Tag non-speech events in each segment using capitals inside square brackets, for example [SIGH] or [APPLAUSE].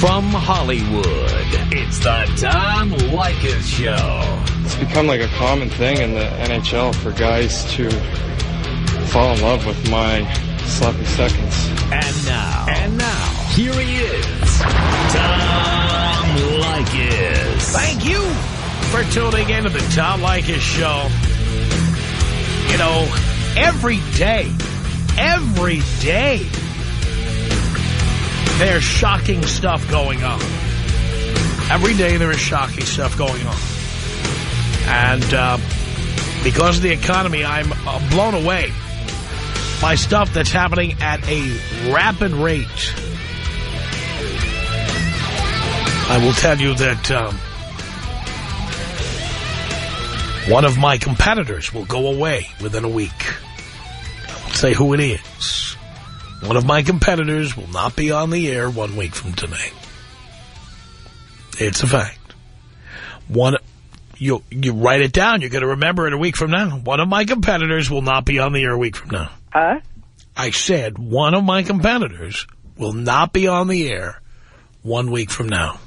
From Hollywood, it's the Tom Leykis Show. It's become like a common thing in the NHL for guys to fall in love with my sloppy seconds. And now, and now, here he is, Tom Leykis. Thank you for tuning in to the Tom Leykis Show. You know, every day, every day, there's shocking stuff going on. Every day there is shocking stuff going on. And uh, because of the economy, I'm uh, blown away by stuff that's happening at a rapid rate. I will tell you that um, one of my competitors will go away within a week. I won't say who it is. One of my competitors will not be on the air one week from today. It's a fact. One, you you write it down. You're going to remember it a week from now. One of my competitors will not be on the air a week from now. Huh? I said one of my competitors will not be on the air one week from now.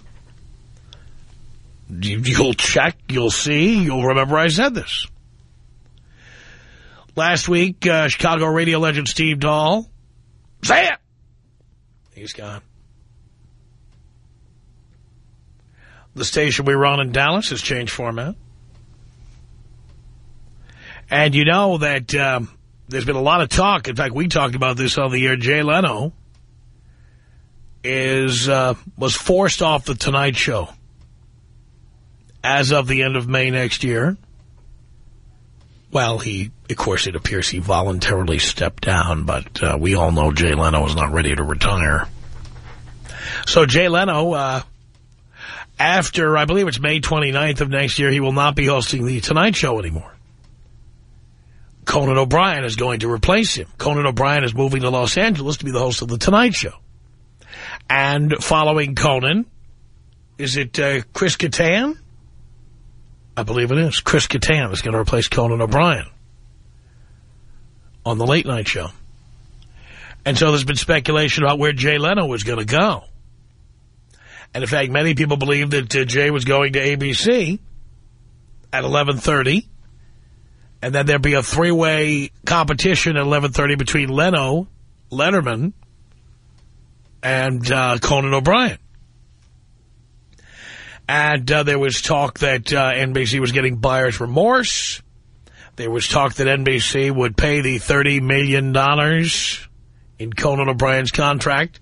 You, you'll check, you'll see, you'll remember I said this. Last week, uh, Chicago radio legend Steve Dahl, say it! He's gone. The station we run in Dallas has changed format. And you know that um, there's been a lot of talk. In fact, we talked about this on the air. Jay Leno is uh, was forced off the Tonight Show as of the end of May next year. Well, he, of course, it appears he voluntarily stepped down, but uh, we all know Jay Leno is not ready to retire. So Jay Leno, uh, after, I believe it's May 29th of next year, he will not be hosting the Tonight Show anymore. Conan O'Brien is going to replace him. Conan O'Brien is moving to Los Angeles to be the host of The Tonight Show. And following Conan, is it uh, Chris Kattan? I believe it is. Chris Kattan is going to replace Conan O'Brien on the Late Night Show. And so there's been speculation about where Jay Leno was going to go. And in fact, many people believe that uh, Jay was going to ABC at 1130 and then there'd be a three-way competition at 11.30 between Leno, Letterman, and uh, Conan O'Brien. And uh, there was talk that uh, NBC was getting buyer's remorse. There was talk that NBC would pay the $30 million in Conan O'Brien's contract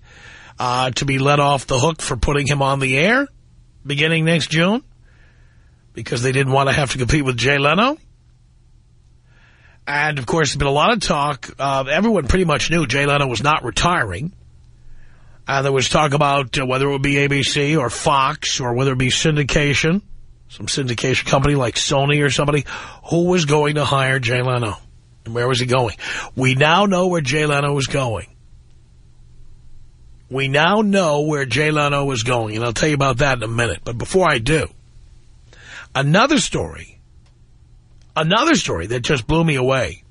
uh, to be let off the hook for putting him on the air beginning next June because they didn't want to have to compete with Jay Leno. And, of course, there's been a lot of talk. Uh, everyone pretty much knew Jay Leno was not retiring. And there was talk about uh, whether it would be ABC or Fox or whether it be syndication, some syndication company like Sony or somebody, who was going to hire Jay Leno. And where was he going? We now know where Jay Leno was going. We now know where Jay Leno was going, and I'll tell you about that in a minute. But before I do, another story Another story that just blew me away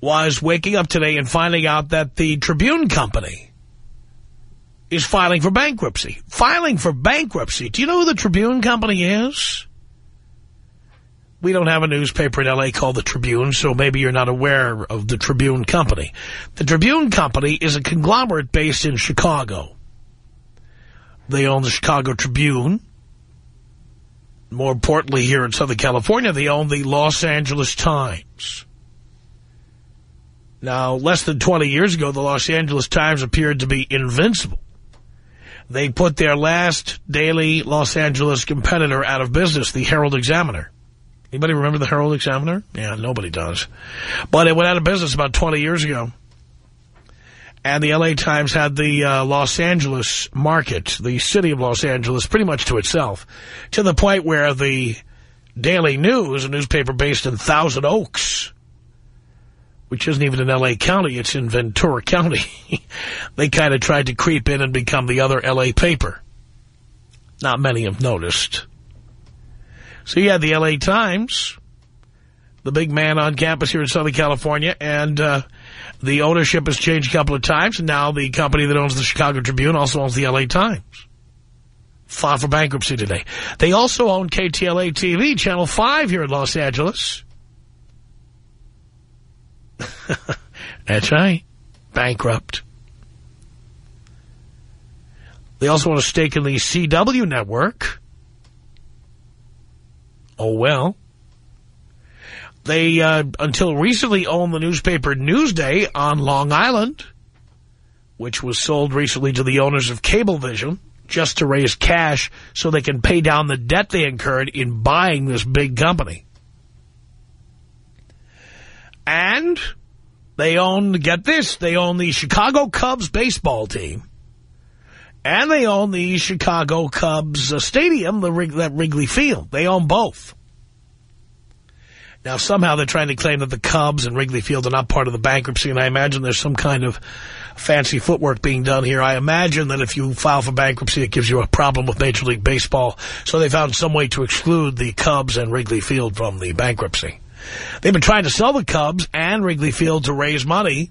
was waking up today and finding out that the Tribune Company is filing for bankruptcy. Filing for bankruptcy. Do you know who the Tribune Company is? We don't have a newspaper in L.A. called the Tribune, so maybe you're not aware of the Tribune Company. The Tribune Company is a conglomerate based in Chicago. They own the Chicago Tribune, more importantly here in Southern California, they own the Los Angeles Times. Now, less than 20 years ago, the Los Angeles Times appeared to be invincible. They put their last daily Los Angeles competitor out of business, the Herald Examiner. Anybody remember the Herald Examiner? Yeah, nobody does. But it went out of business about 20 years ago. And the L.A. Times had the uh, Los Angeles market, the city of Los Angeles, pretty much to itself, to the point where the Daily News, a newspaper based in Thousand Oaks, which isn't even in L.A. County, it's in Ventura County, [LAUGHS] they kind of tried to creep in and become the other L.A. paper. Not many have noticed. So you had the L.A. Times, the big man on campus here in Southern California, and uh, the ownership has changed a couple of times, and now the company that owns the Chicago Tribune also owns the L.A. Times. Filed for bankruptcy today. They also own KTLA TV, Channel 5 here in Los Angeles. [LAUGHS] That's right. Bankrupt. They also want a stake in the CW network. Oh, well. They, uh, until recently, owned the newspaper Newsday on Long Island, which was sold recently to the owners of Cablevision just to raise cash so they can pay down the debt they incurred in buying this big company. And they own, get this, they own the Chicago Cubs baseball team. And they own the Chicago Cubs uh, stadium, the Wrig that Wrigley Field. They own both. Now, somehow they're trying to claim that the Cubs and Wrigley Field are not part of the bankruptcy, and I imagine there's some kind of fancy footwork being done here. I imagine that if you file for bankruptcy, it gives you a problem with Major League Baseball, so they found some way to exclude the Cubs and Wrigley Field from the bankruptcy. They've been trying to sell the Cubs and Wrigley Field to raise money.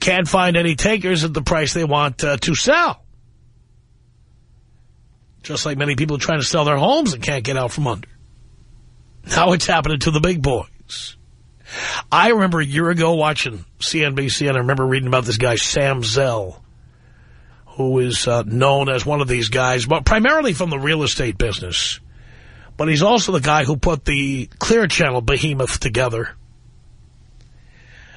Can't find any takers at the price they want uh, to sell. Just like many people trying to sell their homes and can't get out from under. Now it's happening to the big boys. I remember a year ago watching CNBC, and I remember reading about this guy, Sam Zell, who is uh, known as one of these guys, but primarily from the real estate business. But he's also the guy who put the Clear Channel behemoth together.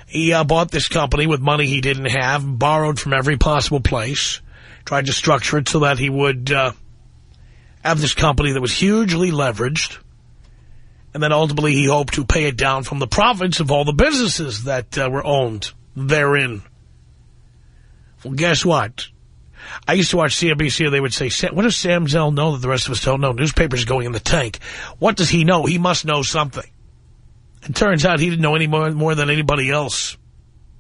He uh, bought this company with money he didn't have, borrowed from every possible place, tried to structure it so that he would uh, have this company that was hugely leveraged, and then ultimately he hoped to pay it down from the profits of all the businesses that uh, were owned therein. Well, guess what? I used to watch CNBC and they would say, what does Sam Zell know that the rest of us don't know? Newspapers going in the tank. What does he know? He must know something. It turns out he didn't know any more, more than anybody else.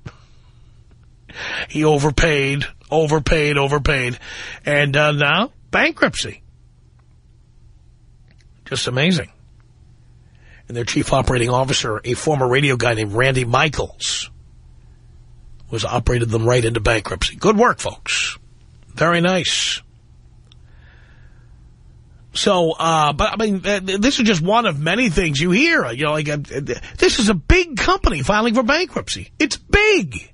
[LAUGHS] he overpaid, overpaid, overpaid. And uh, now, bankruptcy. Just amazing and their chief operating officer, a former radio guy named Randy Michaels, was operated them right into bankruptcy. Good work, folks. Very nice. So, uh, but I mean, this is just one of many things you hear. You know, like, uh, this is a big company filing for bankruptcy. It's big.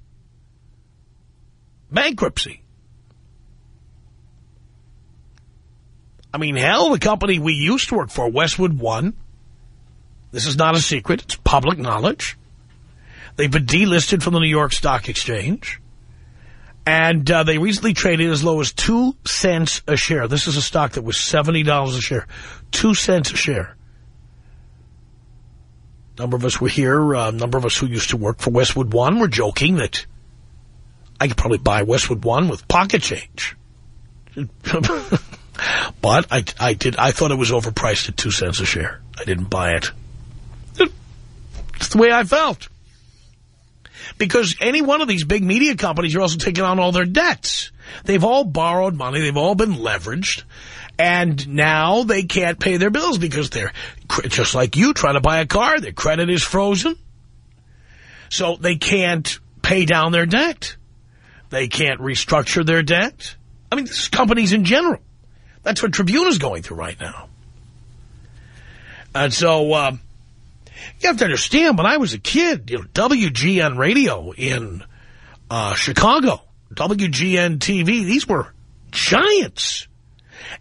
Bankruptcy. I mean, hell, the company we used to work for, Westwood One, this is not a secret. It's public knowledge. They've been delisted from the New York Stock Exchange. And uh, they recently traded as low as two cents a share. This is a stock that was $70 a share. Two cents a share. A number of us were here. A uh, number of us who used to work for Westwood One were joking that I could probably buy Westwood One with pocket change. [LAUGHS] but I, I did. I thought it was overpriced at two cents a share. I didn't buy it. It's the way I felt. Because any one of these big media companies are also taking on all their debts. They've all borrowed money. They've all been leveraged. And now they can't pay their bills because they're, just like you, trying to buy a car. Their credit is frozen. So they can't pay down their debt. They can't restructure their debt. I mean, companies in general. That's what Tribune is going through right now. And so, um, you have to understand, when I was a kid, you know, WGN radio in uh, Chicago, WGN TV, these were giants.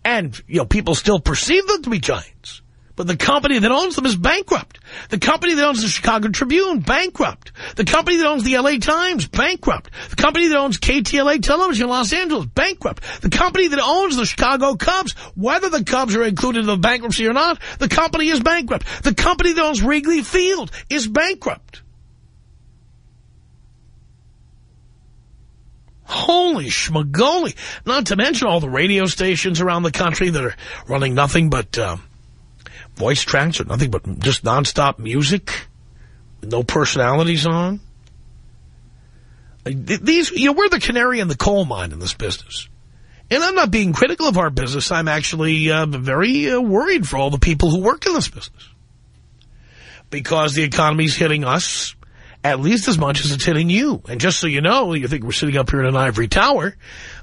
And, you know, people still perceive them to be giants. But the company that owns them is bankrupt. The company that owns the Chicago Tribune, bankrupt. The company that owns the L.A. Times, bankrupt. The company that owns KTLA Television Los Angeles, bankrupt. The company that owns the Chicago Cubs, whether the Cubs are included in the bankruptcy or not, the company is bankrupt. The company that owns Wrigley Field is bankrupt. Holy schmagoli. Not to mention all the radio stations around the country that are running nothing but... Um, voice tracks or nothing but just nonstop music with no personalities on. These, you know, we're the canary in the coal mine in this business. And I'm not being critical of our business. I'm actually uh, very uh, worried for all the people who work in this business. because the economy's hitting us at least as much as it's hitting you. And just so you know, you think we're sitting up here in an ivory tower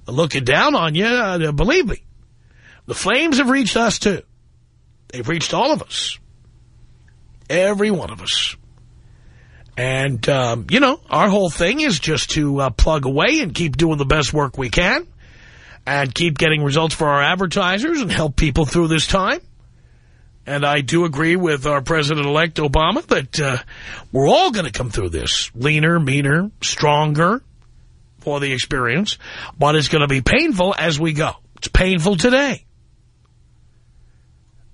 looking down on you, uh, believe me, the flames have reached us too. They've reached all of us. Every one of us. And, um, you know, our whole thing is just to uh, plug away and keep doing the best work we can and keep getting results for our advertisers and help people through this time. And I do agree with our President-elect Obama that uh, we're all going to come through this leaner, meaner, stronger for the experience, but it's going to be painful as we go. It's painful today.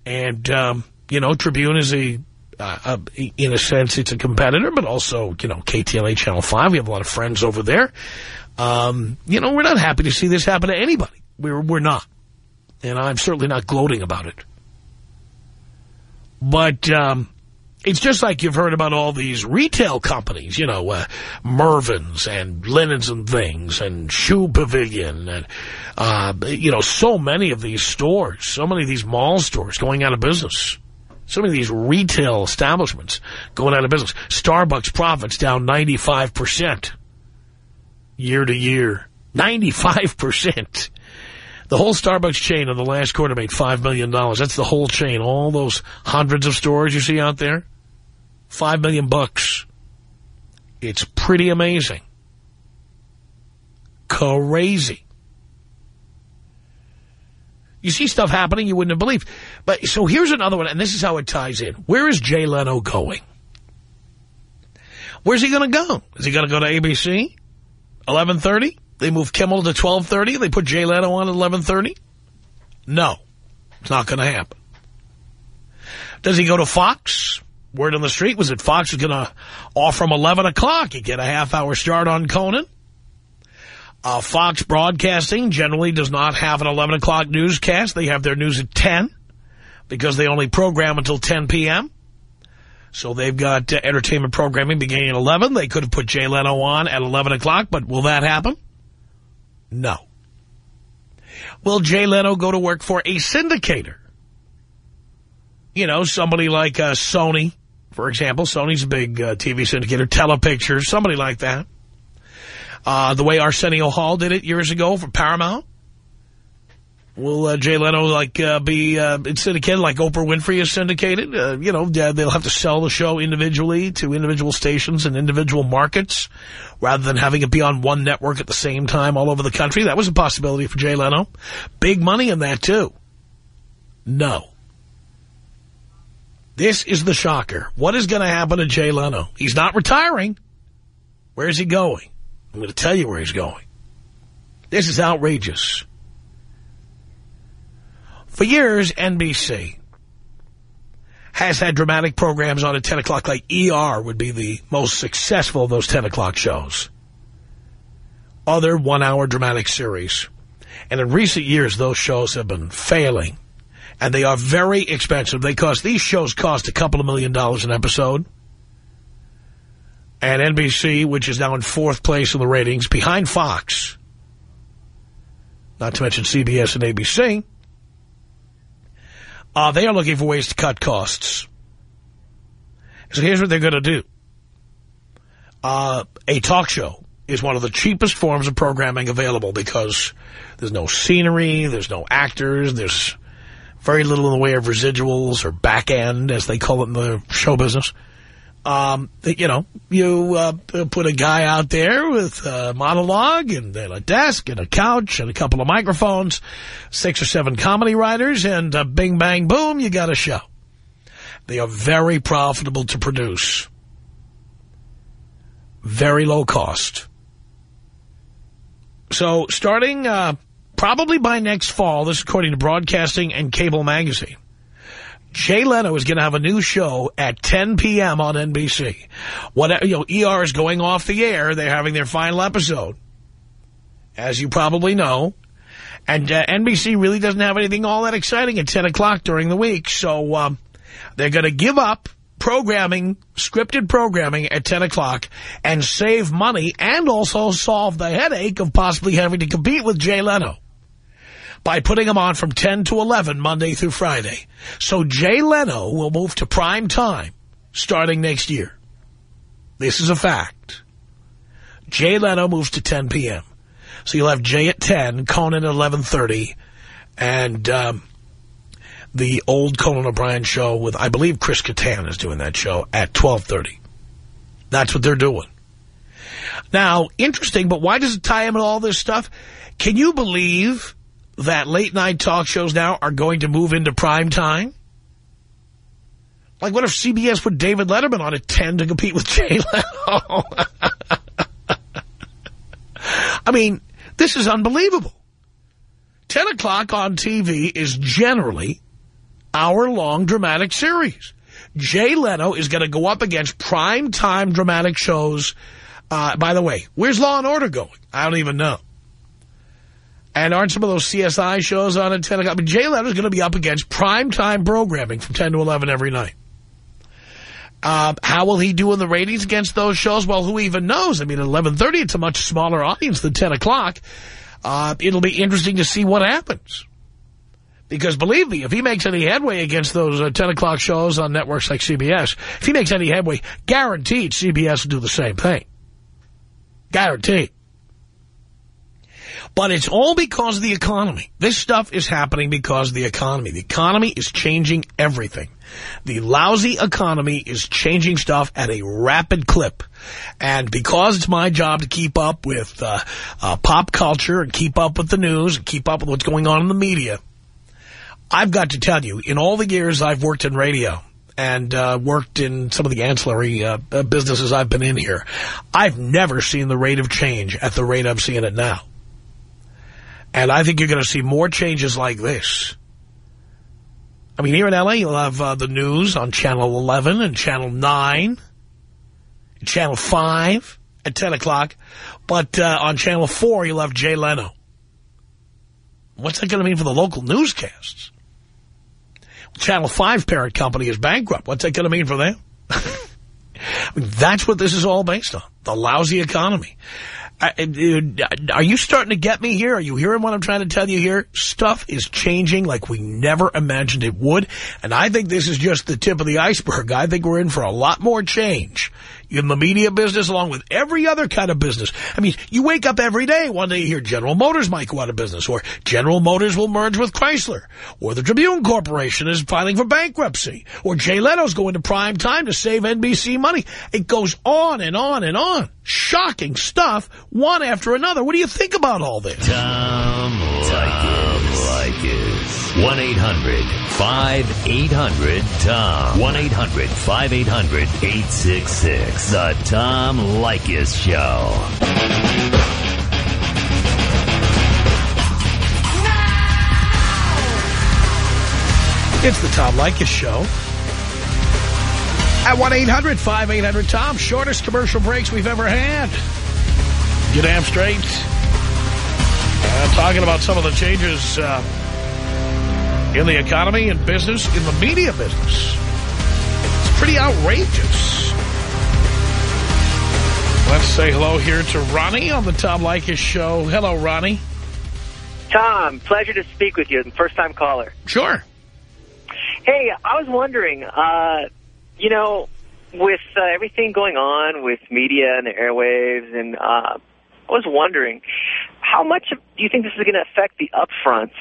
And, um, you know, Tribune is a uh, uh, in a sense, it's a competitor, but also, you know, KTLA Channel 5. We have a lot of friends over there. Um, you know, we're not happy to see this happen to anybody. We're, we're not. And I'm certainly not gloating about it. But um, it's just like you've heard about all these retail companies, you know, uh, Mervyn's and Linens and Things and Shoe Pavilion and, uh, you know, so many of these stores, so many of these mall stores going out of business. So many of these retail establishments going out of business. Starbucks profits down 95% year to year. 95%. The whole Starbucks chain in the last quarter made $5 million. That's the whole chain. All those hundreds of stores you see out there. 5 million bucks. It's pretty amazing. Crazy. You see stuff happening you wouldn't have believed. But so here's another one, and this is how it ties in. Where is Jay Leno going? Where's he going to go? Is he going to go to ABC? 1130? They move Kimmel to 1230? They put Jay Leno on at 1130? No. It's not going to happen. Does he go to Fox? Word on the street was that Fox was going to offer him 11 o'clock. You get a half-hour start on Conan. Uh, Fox Broadcasting generally does not have an 11 o'clock newscast. They have their news at 10 because they only program until 10 p.m. So they've got uh, entertainment programming beginning at 11. They could have put Jay Leno on at 11 o'clock, but will that happen? No. Will Jay Leno go to work for a syndicator? You know, somebody like uh, Sony, for example. Sony's a big uh, TV syndicator, Telepictures, somebody like that. Uh, the way Arsenio Hall did it years ago for Paramount. Will uh, Jay Leno like uh, be uh, syndicated like Oprah Winfrey is syndicated? Uh, you know, they'll have to sell the show individually to individual stations and individual markets rather than having it be on one network at the same time all over the country. That was a possibility for Jay Leno. Big money in that, too. No. This is the shocker. What is going to happen to Jay Leno? He's not retiring. Where is he going? I'm going to tell you where he's going. This is outrageous. For years, NBC has had dramatic programs on at 10 o'clock, like ER would be the most successful of those 10 o'clock shows. Other one-hour dramatic series. And in recent years, those shows have been failing. And they are very expensive. They cost, these shows cost a couple of million dollars an episode. And NBC, which is now in fourth place in the ratings, behind Fox, not to mention CBS and ABC, uh, they are looking for ways to cut costs. So here's what they're going to do. Uh, a talk show is one of the cheapest forms of programming available because there's no scenery, there's no actors, there's very little in the way of residuals or back end, as they call it in the show business. Um, you know, you uh, put a guy out there with a monologue and then a desk and a couch and a couple of microphones, six or seven comedy writers, and uh, bing, bang, boom, you got a show. They are very profitable to produce. Very low cost. So starting uh, probably by next fall, this according to Broadcasting and Cable Magazine, Jay Leno is going to have a new show at 10 p.m. on NBC. What, you know, ER is going off the air. They're having their final episode, as you probably know. And uh, NBC really doesn't have anything all that exciting at 10 o'clock during the week. So um, they're going to give up programming, scripted programming at 10 o'clock and save money and also solve the headache of possibly having to compete with Jay Leno by putting him on from 10 to 11 Monday through Friday. So Jay Leno will move to prime time starting next year. This is a fact. Jay Leno moves to 10 p.m. So you'll have Jay at 10, Conan at 11.30, and um, the old Conan O'Brien show with, I believe Chris Kattan is doing that show at 12.30. That's what they're doing. Now, interesting, but why does it tie in with all this stuff? Can you believe that late night talk shows now are going to move into prime time? Like, what if CBS put David Letterman on at 10 to compete with [LAUGHS] Jay Leno? I mean, this is unbelievable. 10 o'clock on TV is generally hour-long dramatic series. Jay Leno is going to go up against prime-time dramatic shows. Uh, by the way, where's Law & Order going? I don't even know. And aren't some of those CSI shows on at 10 o'clock? I mean, Jay Leno's going to be up against prime-time programming from 10 to 11 every night. Uh, how will he do in the ratings against those shows? Well, who even knows? I mean, at 11.30, it's a much smaller audience than 10 o'clock. Uh, it'll be interesting to see what happens. Because believe me, if he makes any headway against those uh, 10 o'clock shows on networks like CBS, if he makes any headway, guaranteed CBS will do the same thing. Guaranteed. But it's all because of the economy. This stuff is happening because of the economy. The economy is changing everything. The lousy economy is changing stuff at a rapid clip. And because it's my job to keep up with uh, uh, pop culture and keep up with the news and keep up with what's going on in the media, I've got to tell you, in all the years I've worked in radio and uh, worked in some of the ancillary uh, uh, businesses I've been in here, I've never seen the rate of change at the rate I'm seeing it now. And I think you're going to see more changes like this. I mean, here in L.A., you'll have uh, the news on Channel 11 and Channel 9, Channel 5 at 10 o'clock. But uh, on Channel 4, you'll have Jay Leno. What's that going to mean for the local newscasts? Channel 5 parent company is bankrupt. What's that going to mean for them? [LAUGHS] I mean, that's what this is all based on, the lousy economy. Are you starting to get me here? Are you hearing what I'm trying to tell you here? Stuff is changing like we never imagined it would. And I think this is just the tip of the iceberg. I think we're in for a lot more change in the media business along with every other kind of business. I mean, you wake up every day, one day you hear General Motors might go out of business, or General Motors will merge with Chrysler, or the Tribune Corporation is filing for bankruptcy, or Jay Leno's going to prime time to save NBC money. It goes on and on and on. Shocking stuff, one after another. What do you think about all this? Tom Leykis. Leykis. 1-800-5800-TOM. 1-800-5800-866. The Tom Leykis Show. It's the Tom Leykis Show. At 1-800-5800-TOM. Shortest commercial breaks we've ever had. Get damn straight. Uh, talking about some of the changes... Uh, in the economy and business, in the media business. It's pretty outrageous. Let's say hello here to Ronnie on the Tom Leykis show. Hello, Ronnie. Tom, pleasure to speak with you. First-time caller. Sure. Hey, I was wondering, uh, you know, with uh, everything going on with media and the airwaves, and uh, I was wondering, how much do you think this is going to affect the upfronts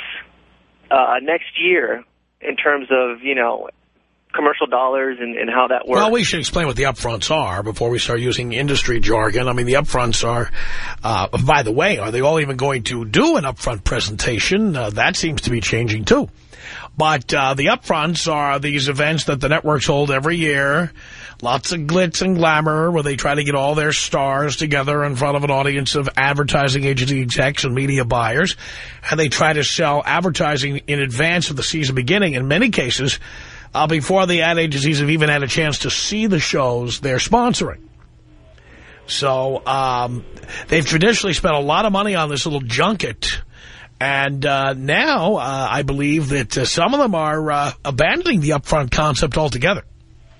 uh, next year in terms of, you know, commercial dollars and, and, how that works. Well, we should explain what the upfronts are before we start using industry jargon. I mean, the upfronts are, uh, by the way, are they all even going to do an upfront presentation? Uh, that seems to be changing, too. But uh, the upfronts are these events that the networks hold every year Lots of glitz and glamour where they try to get all their stars together in front of an audience of advertising agency execs and media buyers. And they try to sell advertising in advance of the season beginning. In many cases, uh, before the ad agencies have even had a chance to see the shows they're sponsoring. So um, they've traditionally spent a lot of money on this little junket. And uh, now uh, I believe that uh, some of them are uh, abandoning the upfront concept altogether.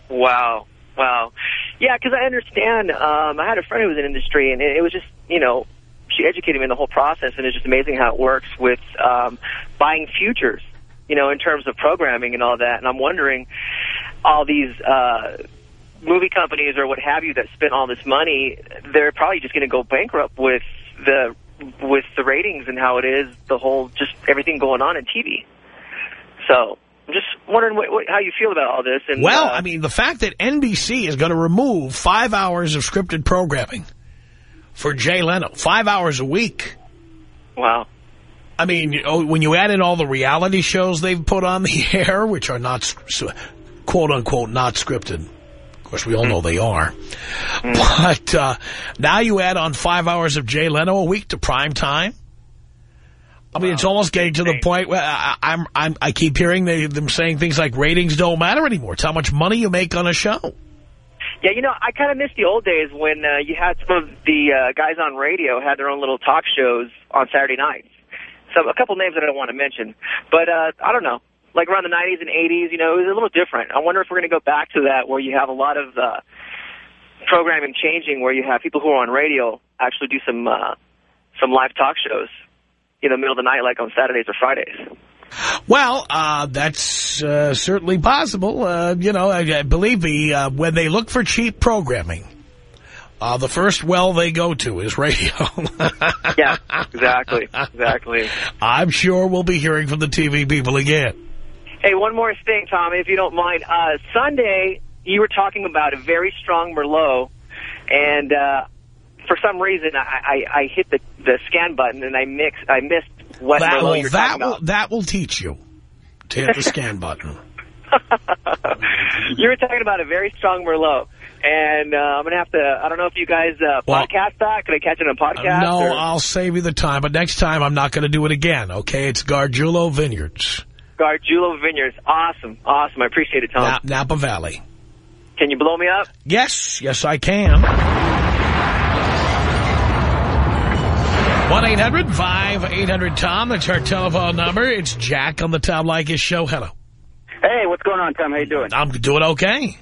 Wow. Wow. Yeah, because I understand. Um, I had a friend who was in industry, and it, it was just, you know, she educated me in the whole process, and it's just amazing how it works with um, buying futures, you know, in terms of programming and all that. And I'm wondering, all these uh, movie companies or what have you that spent all this money, they're probably just going to go bankrupt with the with the ratings and how it is, the whole just everything going on in TV. So I'm just wondering what, what, how you feel about all this. And Well, uh, I mean, the fact that NBC is going to remove five hours of scripted programming for Jay Leno, five hours a week. wow. I mean, you know, when you add in all the reality shows they've put on the [LAUGHS] air, which are not, quote unquote, not scripted. Of course, we all know they are. [LAUGHS] But uh, now you add on five hours of Jay Leno a week to prime time. I mean, it's almost getting to the point where I, I'm, I'm, I keep hearing they, them saying things like ratings don't matter anymore. It's how much money you make on a show. Yeah, you know, I kind of miss the old days when uh, you had some of the uh, guys on radio had their own little talk shows on Saturday nights. So a couple names that I don't want to mention, but uh, I don't know, like around the 90s and 80s, you know, it was a little different. I wonder if we're going to go back to that where you have a lot of uh, programming changing, where you have people who are on radio actually do some uh, some live talk shows in the middle of the night, like on Saturdays or Fridays. Well, uh, that's uh, certainly possible. Uh, you know, I, I believe me, uh, when they look for cheap programming, uh, the first well they go to is radio. [LAUGHS] Yeah, exactly, exactly. I'm sure we'll be hearing from the TV people again. Hey, one more thing, Tommy, if you don't mind. Uh, Sunday, you were talking about a very strong Merlot, and uh, for some reason, I, I, I hit the, the scan button and I mix I missed what That will, you're that will, about. that will teach you to hit the [LAUGHS] scan button. you were talking about a very strong Merlot. And uh, I'm going to have to, I don't know if you guys uh, Well- podcast that. Could I catch it on a podcast? no, or I'll save you the time, but next time I'm not going to do it again, okay? It's Gargiulo Vineyards, Gargiulo Vineyards. Awesome, awesome. I appreciate it, Tom. Na- Napa Valley. Can you blow me up? Yes, yes I can. 1-800-5800-TOM. That's our telephone number. It's Jack on the Tom Leykis show. Hello. Hey, what's going on, Tom? How you doing? I'm doing okay.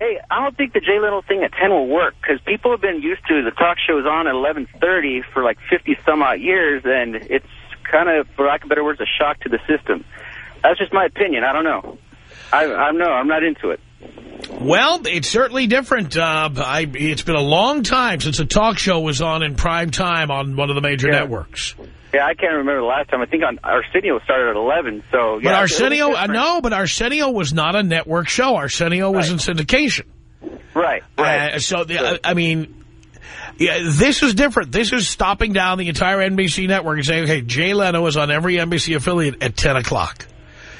Hey, I don't think the Jay Leno thing at 10 will work because people have been used to the talk shows on at 11.30 for like 50 some odd years, and it's kind of, for lack of better words, a shock to the system. That's just my opinion. I don't know. I, I don't know. I'm not into it. Well, it's certainly different. Uh, I, it's been a long time since a talk show was on in prime time on one of the major Yeah. networks. Yeah, I can't remember the last time. I think on Arsenio started at 11, so... But yeah, Arsenio, it's uh, no, but Arsenio was not a network show. Arsenio was in syndication. Right, right. Uh, so, the, uh, I mean, yeah, this is different. This is stopping down the entire NBC network and saying, okay, Jay Leno is on every NBC affiliate at 10 o'clock.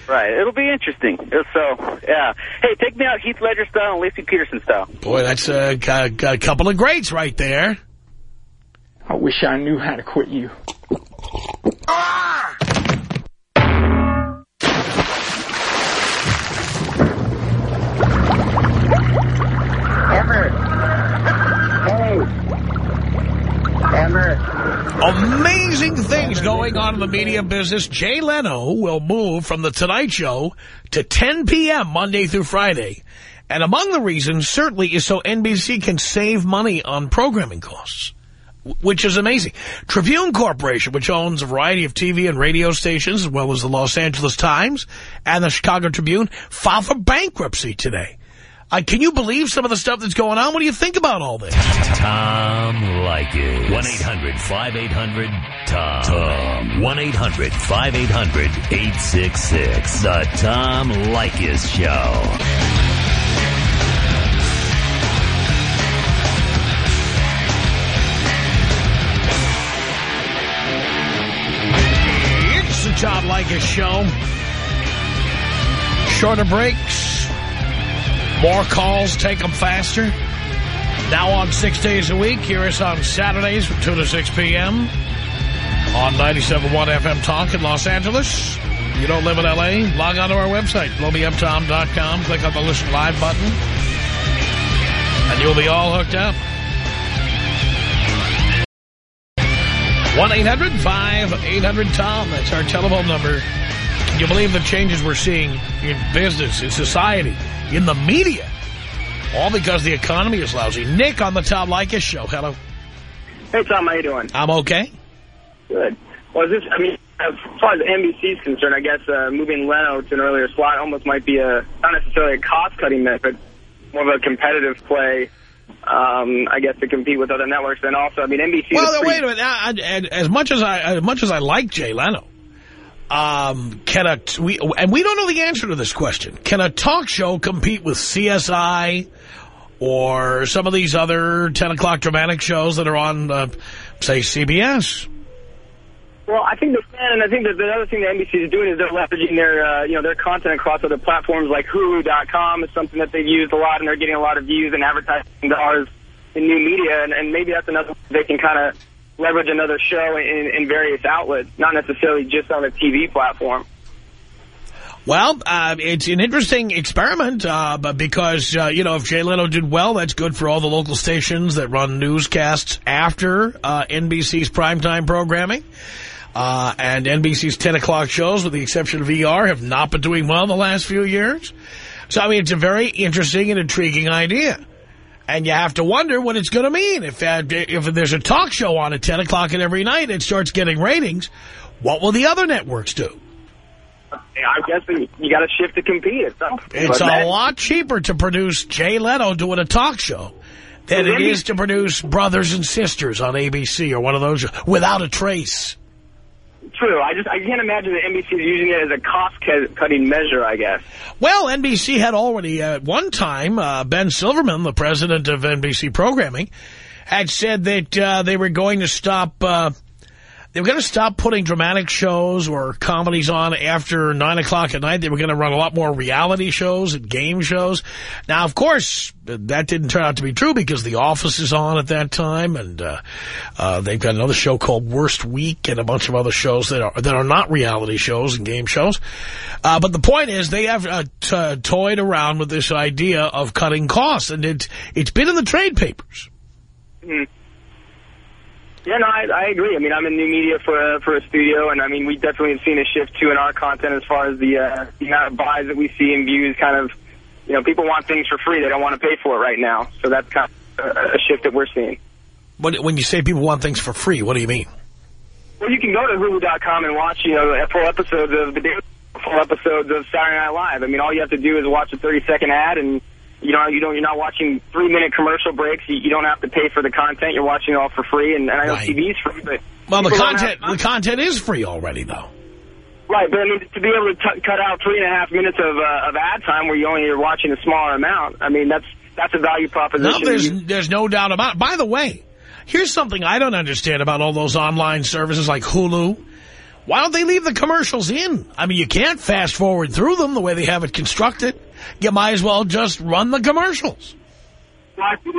Right. It'll be interesting. So, yeah. Hey, take me out Heath Ledger style and Laci Peterson style. Boy, that's uh, a, a, a couple of greats right there. I wish I knew how to quit you. Emmer. Hey. Amazing things going on in the media business. Jay Leno will move from The Tonight Show to 10 p.m. Monday through Friday. And among the reasons, certainly, is so NBC can save money on programming costs, which is amazing. Tribune Corporation, which owns a variety of TV and radio stations, as well as the Los Angeles Times and the Chicago Tribune, filed for bankruptcy today. Uh, can you believe some of the stuff that's going on? What do you think about all this? Tom Leykis. 1-800-5800-TOM. Tom. 1-800-5800-866. The Tom Leykis Show. It's the Tom Leykis Show. Shorter breaks, more calls, take them faster. Now on six days a week. Hear us on Saturdays from 2 to 6 p.m. on 97.1 FM Talk in Los Angeles. You don't live in L.A., log on to our website, blowmeuptom.com. Click on the Listen Live button, and you'll be all hooked up. 1-800-5800-TOM. That's our telephone number. Can you believe the changes we're seeing in business, in society, in the media? All because the economy is lousy. Nick on the Tom Leykis show. Hello. Hey, Tom, how you doing? I'm okay. Good. Well, is this, I mean, as far as NBC is concerned, I guess uh, moving Leno to an earlier slot almost might be a, not necessarily a cost-cutting method, more of a competitive play, um, I guess, to compete with other networks. And also, I mean, NBC. Well, wait a minute. I, I, as much as I, as much as I like Jay Leno, um, can a we and we don't know the answer to this question. Can a talk show compete with CSI or some of these other 10 o'clock dramatic shows that are on, uh, say, CBS? Well, I think the and I think that the other thing that NBC is doing is they're leveraging their, uh, you know, their content across other platforms like Hulu.com is something that they've used a lot, and they're getting a lot of views and advertising dollars in new media, and, and maybe that's another they can kind of leverage another show in, in various outlets, not necessarily just on a TV platform. Well, uh, it's an interesting experiment, uh, but because, uh, you know, if Jay Leno did well, that's good for all the local stations that run newscasts after uh, NBC's primetime programming. Uh, and NBC's 10 o'clock shows, with the exception of ER, have not been doing well in the last few years. So, I mean, it's a very interesting and intriguing idea. And you have to wonder what it's going to mean. If, uh, if there's a talk show on at 10 o'clock and every night, it starts getting ratings, what will the other networks do? I guess you got to shift to compete. So. It's a lot cheaper to produce Jay Leno doing a talk show than it is to produce Brothers and Sisters on ABC or one of those without a trace. True. I just I can't imagine that NBC is using it as a cost-cutting measure, I guess. Well, NBC had already, at one time, uh, Ben Silverman, the president of NBC Programming, had said that uh, they were going to stop... Uh, they were going to stop putting dramatic shows or comedies on after 9 o'clock at night. They were going to run a lot more reality shows and game shows. Now, of course, that didn't turn out to be true because The Office is on at that time. And uh, uh, they've got another show called Worst Week and a bunch of other shows that are, that are not reality shows and game shows. Uh, but the point is they have uh, toyed around with this idea of cutting costs. And it, it's been in the trade papers. Mm. Yeah, no, I, I agree. I mean, I'm in new media for a, for a studio, and I mean, we definitely have seen a shift, too, in our content as far as the, uh, the amount of buys that we see and views kind of, you know, people want things for free. They don't want to pay for it right now. So that's kind of a, a shift that we're seeing. When, when you say people want things for free, what do you mean? Well, you can go to Hulu.com and watch, you know, full episodes of the full episodes of Saturday Night Live. I mean, all you have to do is watch a 30-second ad and you know, you don't, you're not watching three-minute commercial breaks. You, you, don't have to pay for the content. You're watching it all for free. And, and I know right. TV's free, but... Well, the content, the content is free already, though. Right, but I mean, to be able to cut out three and a half minutes of, uh, of ad time where you only are watching a smaller amount, I mean, that's that's a value proposition. No, there's, there's no doubt about it. By the way, here's something I don't understand about all those online services like Hulu. Why don't they leave the commercials in? I mean, you can't fast forward through them the way they have it constructed you might as well just run the commercials. Well, I think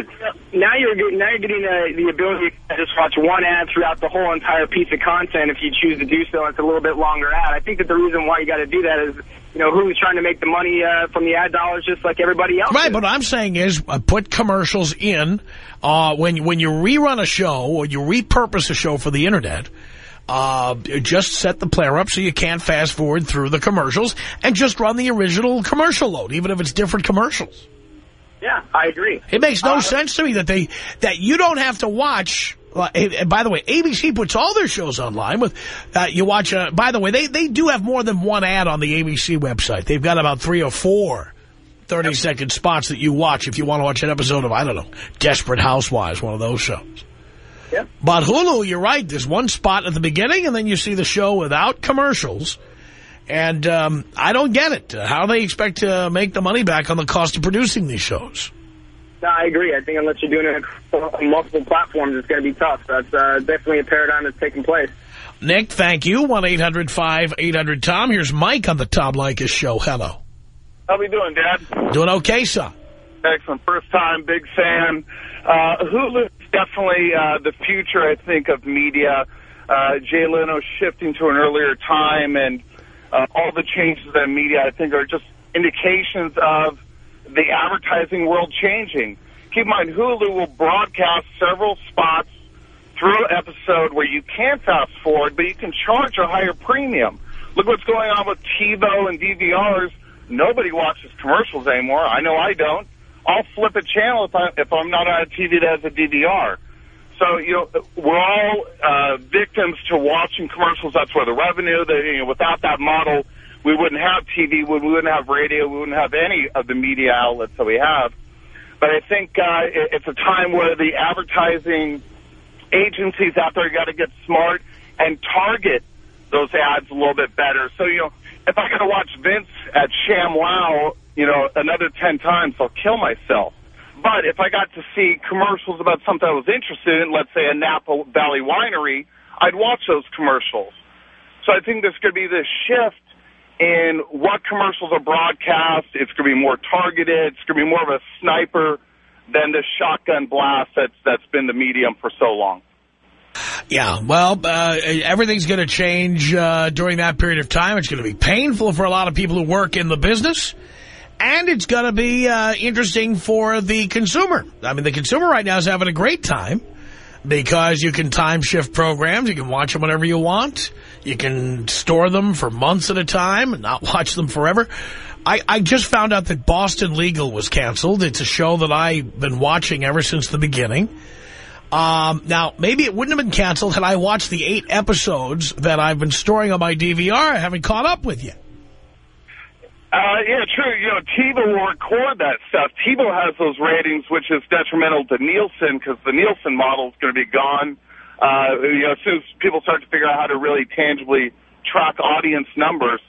now you're getting, now you're getting uh, the ability to just watch one ad throughout the whole entire piece of content if you choose to do so. It's a little bit longer ad. I think that the reason why you got to do that is, you know, who's trying to make the money uh, from the ad dollars just like everybody else. Right, is. but what I'm saying is uh, put commercials in uh, when when you rerun a show or you repurpose a show for the internet. Uh, just set the player up so you can't fast forward through the commercials and just run the original commercial load, even if it's different commercials. Yeah, I agree. It makes no uh, sense to me that they that you don't have to watch. Uh, and by the way, ABC puts all their shows online with uh, you watch. Uh, by the way, they they do have more than one ad on the ABC website. They've got about three or four 30-second spots that you watch if you want to watch an episode of I don't know Desperate Housewives, one of those shows. Yeah. But Hulu, you're right. There's one spot at the beginning, and then you see the show without commercials. And um, I don't get it. How they expect to make the money back on the cost of producing these shows? No, I agree. I think unless you're doing it on multiple platforms, it's going to be tough. That's uh, definitely a paradigm that's taking place. Nick, thank you. 1-800-5800-TOM. Here's Mike on the Tom Leykis show. Hello. How we doing, Dad? Doing okay, son. Excellent. First time, big fan. Uh, Hulu is definitely uh, the future, I think, of media. Uh, Jay Leno shifting to an earlier time and uh, all the changes in media, I think, are just indications of the advertising world changing. Keep in mind, Hulu will broadcast several spots through an episode where you can fast forward, but you can charge a higher premium. Look what's going on with TiVo and DVRs. Nobody watches commercials anymore. I know I don't. I'll flip a channel if, I, if I'm not on a TV that has a DVR. So, you know, we're all uh, victims to watching commercials. That's where the revenue, the, you know, without that model, we wouldn't have TV, we wouldn't have radio, we wouldn't have any of the media outlets that we have. But I think uh, it's a time where the advertising agencies out there got to get smart and target those ads a little bit better. So, you know, if I got to watch Vince at Sham Wow, you know, another 10 times, I'll kill myself. But if I got to see commercials about something I was interested in, let's say a Napa Valley winery, I'd watch those commercials. So I think there's going to be this shift in what commercials are broadcast. It's going to be more targeted. It's going to be more of a sniper than the shotgun blast that's that's been the medium for so long. Yeah, well, uh, everything's going to change uh, during that period of time. It's going to be painful for a lot of people who work in the business. And it's going to be uh, interesting for the consumer. I mean, the consumer right now is having a great time because you can time shift programs. You can watch them whenever you want. You can store them for months at a time and not [LAUGHS] watch them forever. I, I just found out that Boston Legal was canceled. It's a show that I've been watching ever since the beginning. Um, now, maybe it wouldn't have been canceled had I watched the eight episodes that I've been storing on my DVR. I haven't caught up with yet. Uh, yeah, true. You know, TiVo will record that stuff. TiVo has those ratings, which is detrimental to Nielsen because the Nielsen model is going to be gone. Uh, you know, as soon as people start to figure out how to really tangibly track audience numbers.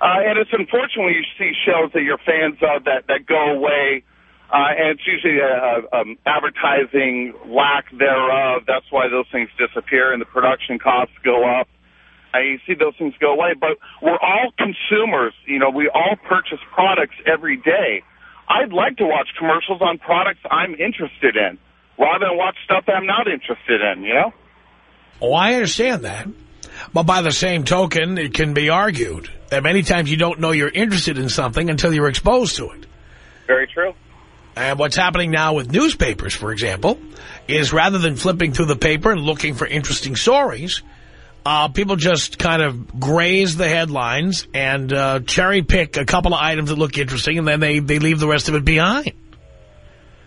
Uh, and it's unfortunate when you see shows that you're fans of that, that go away. Uh, and it's usually a, a, um, advertising lack thereof. That's why those things disappear and the production costs go up. Uh, you see those things go away, but we're all consumers. You know, we all purchase products every day. I'd like to watch commercials on products I'm interested in rather than watch stuff I'm not interested in, you know? Oh, I understand that. But by the same token, it can be argued that many times you don't know you're interested in something until you're exposed to it. Very true. And what's happening now with newspapers, for example, is rather than flipping through the paper and looking for interesting stories, uh, people just kind of graze the headlines and uh, cherry pick a couple of items that look interesting, and then they, they leave the rest of it behind.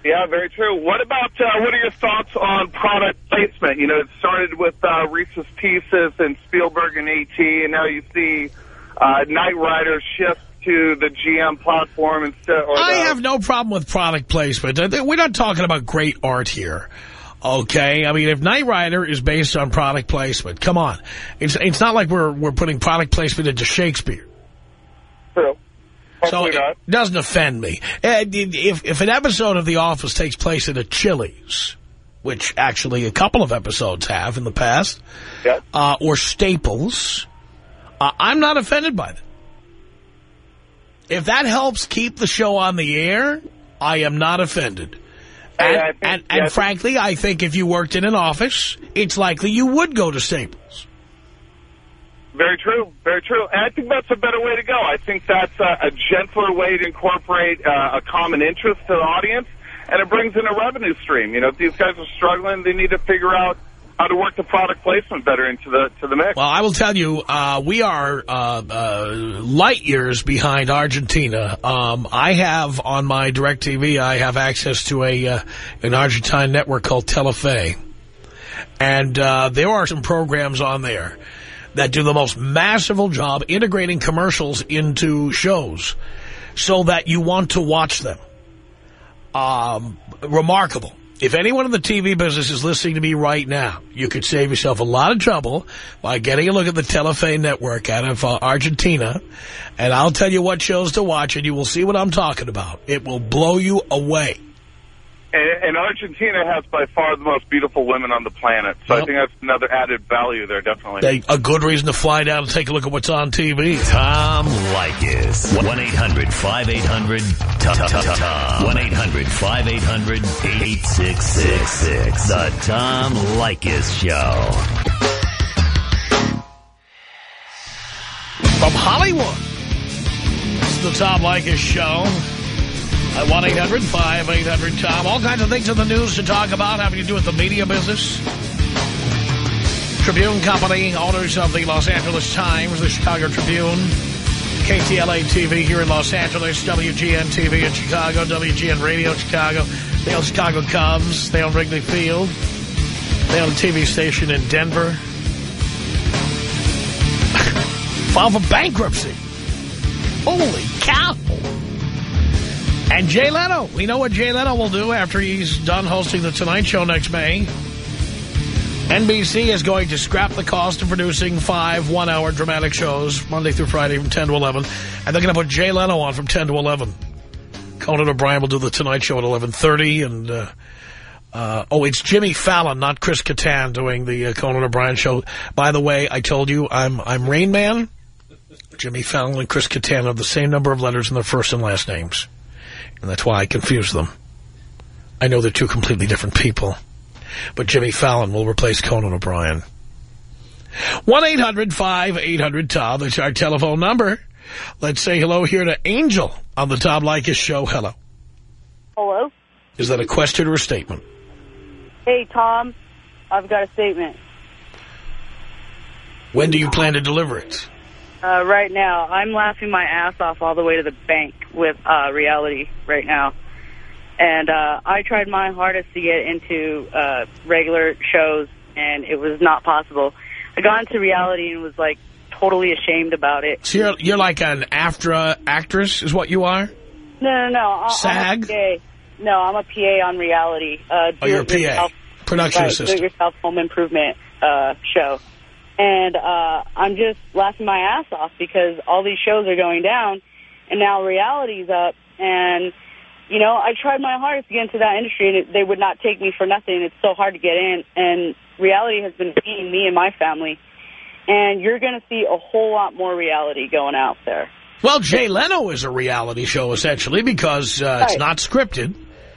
Yeah, very true. What about, uh, what are your thoughts on product placement? You know, it started with uh, Reese's Pieces and Spielberg and E.T., and now you see uh, Knight Rider shift to the GM platform instead. Or I the, have no problem with product placement. We're not talking about great art here. Okay, I mean, if Knight Rider is based on product placement, come on. It's it's not like we're we're putting product placement into Shakespeare. True. So Hopefully it doesn't offend me. Uh, If, if an episode of The Office takes place at a Chili's, which actually a couple of episodes have in the past, Yeah. uh, or Staples, uh, I'm not offended by that. If that helps keep the show on the air, I am not offended. And, I think- and, I and frankly, I think if you worked in an office, it's likely you would go to Staples. Very true. Very true. And I think that's a better way to go. I think that's a, a gentler way to incorporate uh, a common interest to the audience, and it brings in a revenue stream. You know, if these guys are struggling, they need to figure out how to work the product placement better into the to the mix. Well, I will tell you, uh, we are uh, uh, light years behind Argentina. Um, I have on my DirecTV, I have access to a uh, an Argentine network called Telefe. And uh, there are some programs on there that do the most masterful job integrating commercials into shows so that you want to watch them. Um, remarkable. If anyone in the TV business is listening to me right now, you could save yourself a lot of trouble by getting a look at the Telefe network out of uh, Argentina, and I'll tell you what shows to watch, and you will see what I'm talking about. It will blow you away. And, and Argentina has by far the most beautiful women on the planet, so I think that's another added value there, definitely. They, a good reason to fly down and take a look at what's on TV. Tom Leykis. 1-800-5800-TOM. 1-800-5800-8666. The Tom Leykis Show. From Hollywood, this is the Tom Leykis Show. At 1-800-5800-TOM. All kinds of things in the news to talk about having to do with the media business. Tribune Company, owners of the Los Angeles Times, the Chicago Tribune, KTLA TV here in Los Angeles, WGN TV in Chicago, WGN Radio Chicago. They own Chicago Cubs. They own Wrigley Field. They own a TV station in Denver. [LAUGHS] Filed for bankruptcy. Holy cow. And Jay Leno. We know what Jay Leno will do after he's done hosting The Tonight Show next May. NBC is going to scrap the cost of producing five one-hour dramatic shows Monday through Friday from 10 to 11. And they're going to put Jay Leno on from 10 to 11. Conan O'Brien will do The Tonight Show at 11.30. And, uh, uh, oh, it's Jimmy Fallon, not Chris Kattan, doing the uh, Conan O'Brien show. By the way, I told you I'm, I'm Rain Man. Jimmy Fallon and Chris Kattan have the same number of letters in their first and last names. And that's why I confuse them. I know they're two completely different people. But Jimmy Fallon will replace Conan O'Brien. 1-800-5800-TOM. That's our telephone number. Let's say hello here to Angel on the Tom Leykis show. Hello. Hello? Is that a question or a statement? Hey, Tom. I've got a statement. When do you plan to deliver it? Uh, right now, I'm laughing my ass off all the way to the bank with uh, reality right now. And uh, I tried my hardest to get into uh, regular shows, and it was not possible. I got into reality and was, like, totally ashamed about it. So you're, you're like an AFTRA actress is what you are? No, no, no. I- SAG? I'm a PA. No, I'm a PA on reality. Uh, Oh, you're a PA. do-it-yourself- Production right, assistant. Do-it-yourself home improvement uh, show. And uh, I'm just laughing my ass off because all these shows are going down, and now reality's up. And, you know, I tried my hardest to get into that industry, and it, they would not take me for nothing. It's so hard to get in. And reality has been beating me and my family. And you're going to see a whole lot more reality going out there. Well, Jay Leno is a reality show, essentially, because uh, it's not scripted.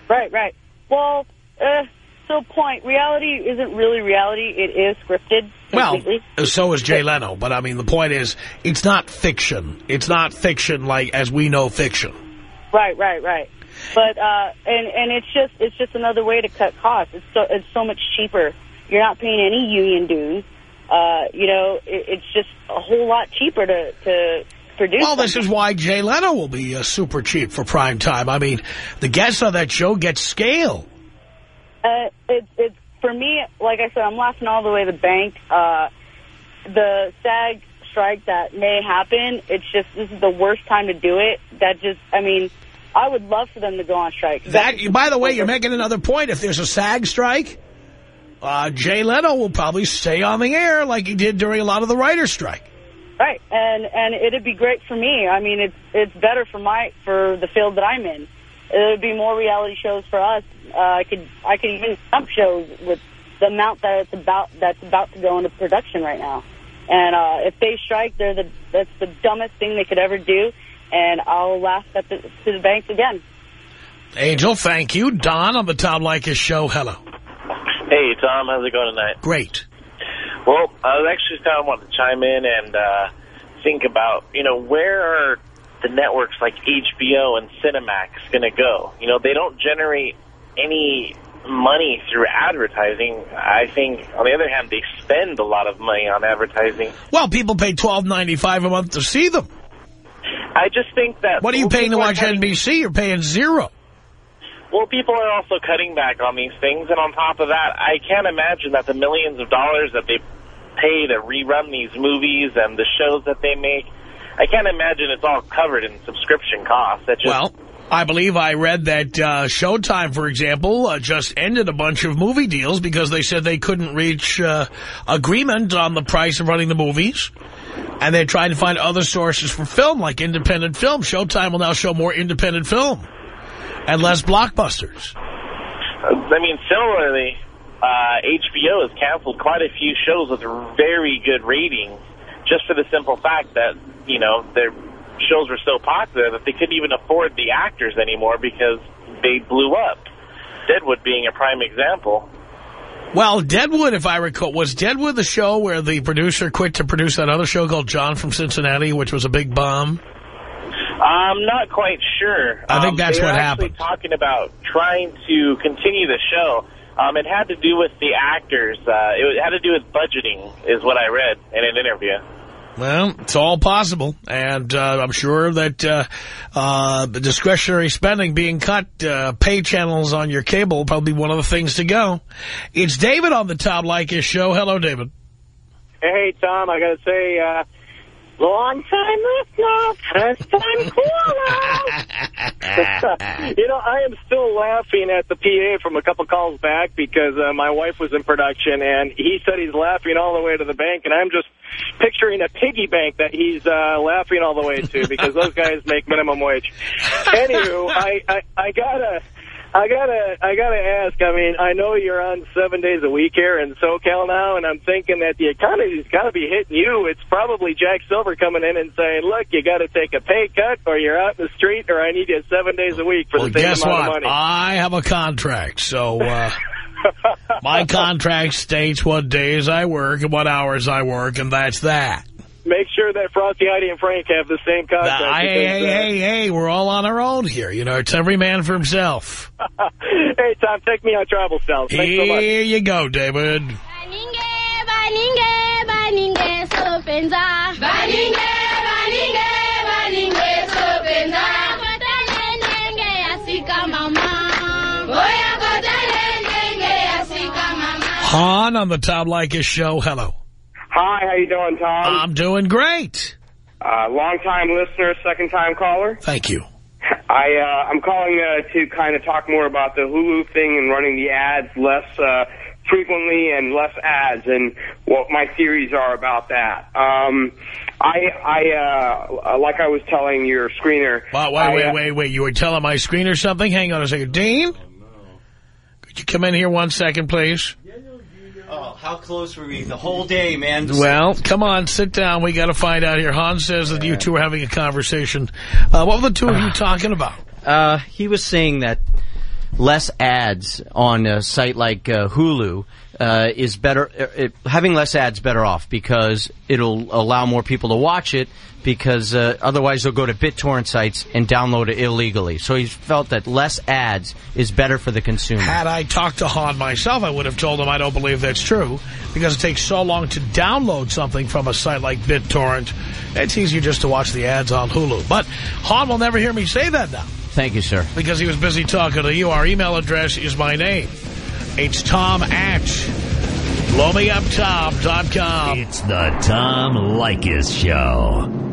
Right, right. Well, uh, so point, reality isn't really reality. It is scripted Well, so is Jay Leno. But, I mean, the point is, it's not fiction. It's not fiction like as we know fiction. Right, right, right. But uh, and and it's just it's just another way to cut costs. It's so it's so much cheaper. You're not paying any union dues. Uh, you know, it, it's just a whole lot cheaper to to produce. Well, this is why Jay Leno will be uh, super cheap for prime time. I mean, the guests on that show get scale. Uh, it's it's for me. Like I said, I'm laughing all the way to the bank. Uh, the SAG strike that may happen. It's just this is the worst time to do it. That just, I mean, I would love for them to go on strike. That, by the way, you're making another point. If there's a SAG strike, uh, Jay Leno will probably stay on the air like he did during a lot of the writer's strike. Right, and and it'd be great for me. I mean, it's it's better for my for the field that I'm in. It would be more reality shows for us. Uh, I could I could even jump shows with the amount that it's about that's about to go into production right now. And uh, if they strike, they're the that's the dumbest thing they could ever do. And I'll laugh at the, to the bank again. Angel, thank you. Don on the Tom Leykis show. Hello. Hey, Tom. How's it going tonight? Great. Well, I was actually kind of wanting to chime in and uh, think about, you know, where are the networks like HBO and Cinemax going to go? You know, they don't generate any money through advertising. I think, on the other hand, they spend a lot of money on advertising. Well, people pay twelve ninety five a month to see them. I just think that... What are you paying to watch cutting- NBC? You're paying zero. Well, people are also cutting back on these things, and on top of that, I can't imagine that the millions of dollars that they pay to rerun these movies and the shows that they make, I can't imagine it's all covered in subscription costs. That just, Well, I believe I read that uh, Showtime, for example, uh, just ended a bunch of movie deals because they said they couldn't reach uh, agreement on the price of running the movies. And they're trying to find other sources for film, like independent film. Showtime will now show more independent film and less blockbusters. I mean, similarly, uh, HBO has canceled quite a few shows with very good ratings just for the simple fact that, you know, their shows were so popular that they couldn't even afford the actors anymore because they blew up. Deadwood being a prime example. Well, Deadwood, if I recall, was Deadwood the show where the producer quit to produce that other show called John from Cincinnati, which was a big bomb? I'm not quite sure. I think Um, that's they were what actually happened. talking about trying to continue the show. Um, it had to do with the actors. Uh, it had to do with budgeting, is what I read in an interview. Well, it's all possible, and uh, I'm sure that uh, uh, the discretionary spending being cut, uh, pay channels on your cable will probably be one of the things to go. It's David on the Tom Leykis show. Hello, David. Hey, Tom, I got to say, uh, Long time listener, first time caller. [LAUGHS] you know, I am still laughing at the PA from a couple calls back because uh, my wife was in production and he said he's laughing all the way to the bank and I'm just picturing a piggy bank that he's uh, laughing all the way to because those guys make minimum wage. [LAUGHS] Anywho, I, I, I gotta... I gotta, I gotta ask. I mean, I know you're on seven days a week here in SoCal now, and I'm thinking that the economy's got to be hitting you. It's probably Jack Silver coming in and saying, "Look, you got to take a pay cut, or you're out in the street, or I need you seven days a week for well, the same amount what? of money." I have a contract, so uh, [LAUGHS] my contract states what days I work and what hours I work, and that's that. Make sure that Frosty, Heidi, and Frank have the same contract. Now, hey, because, hey, uh, hey, hey, we're all on our own here. You know, it's every man for himself. [LAUGHS] hey, Tom, take me on travel styles. Thanks so much. Here you go, David. Han on the Tom Leykis show. Hello. Hi, how you doing, Tom? I'm doing great. Uh, long-time listener, second-time caller. Thank you. [LAUGHS] I, uh, I'm calling uh, to kind of talk more about the Hulu thing and running the ads less uh, frequently and less ads and what my theories are about that. Um, I, I uh, like I was telling your screener. Wow, wait, I, wait, uh, wait, wait. You were telling my screener something? Hang on a second. Dean? Could you come in here one second, please? Oh, how close were we the whole day, man? Well, come on, sit down. We got to find out here. Hans says that you two are having a conversation. Uh, what were the two of you talking about? Uh, he was saying that less ads on a site like uh, Hulu uh, is better. uh, It, having less ads better off because it'll allow more people to watch it. Because uh, otherwise they'll go to BitTorrent sites and download it illegally. So he felt that less ads is better for the consumer. Had I talked to Han myself, I would have told him I don't believe that's true because it takes so long to download something from a site like BitTorrent. It's easier just to watch the ads on Hulu. But Han will never hear me say that now Thank you, sir. because he was busy talking to you. Our email address is my name. It's Tom at blowmeuptom.com. It's the Tom Leykis Show.